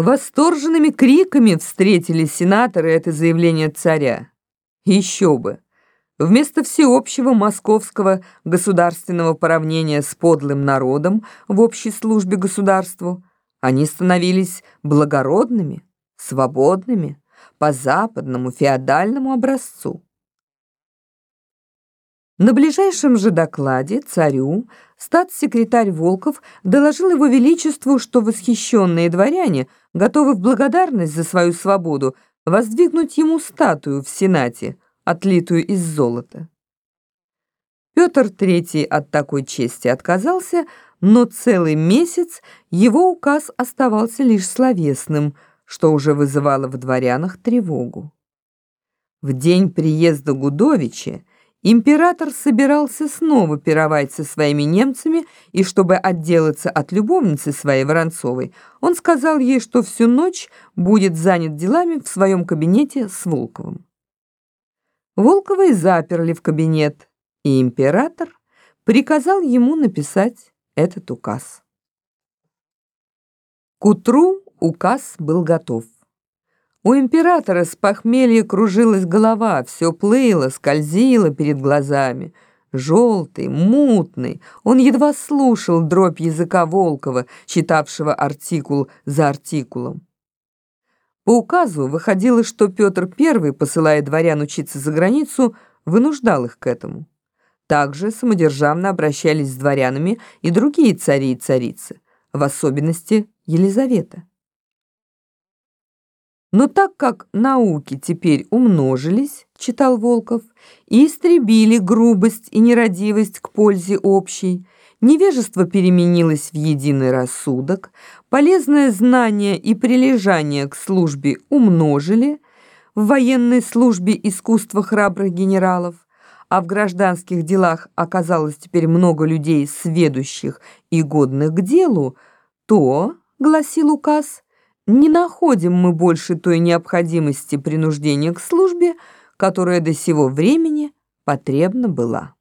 Восторженными криками встретили сенаторы это заявление царя. Еще бы! Вместо всеобщего московского государственного поравнения с подлым народом в общей службе государству, они становились благородными, свободными, по западному феодальному образцу. На ближайшем же докладе царю статс-секретарь Волков доложил его величеству, что восхищенные дворяне готовы в благодарность за свою свободу воздвигнуть ему статую в Сенате, отлитую из золота. Петр III от такой чести отказался, но целый месяц его указ оставался лишь словесным, что уже вызывало в дворянах тревогу. В день приезда Гудовича Император собирался снова пировать со своими немцами, и чтобы отделаться от любовницы своей Воронцовой, он сказал ей, что всю ночь будет занят делами в своем кабинете с Волковым. Волкова и заперли в кабинет, и император приказал ему написать этот указ. К утру указ был готов. У императора с похмелья кружилась голова, все плыло, скользило перед глазами. Желтый, мутный, он едва слушал дробь языка Волкова, читавшего артикул за артикулом. По указу выходило, что Петр I, посылая дворян учиться за границу, вынуждал их к этому. Также самодержавно обращались с дворянами и другие цари и царицы, в особенности Елизавета. Но так как науки теперь умножились, читал Волков, и истребили грубость и нерадивость к пользе общей, невежество переменилось в единый рассудок, полезное знание и прилежание к службе умножили, в военной службе искусство храбрых генералов, а в гражданских делах оказалось теперь много людей сведущих и годных к делу, то, гласил указ, не находим мы больше той необходимости принуждения к службе, которая до сего времени потребна была.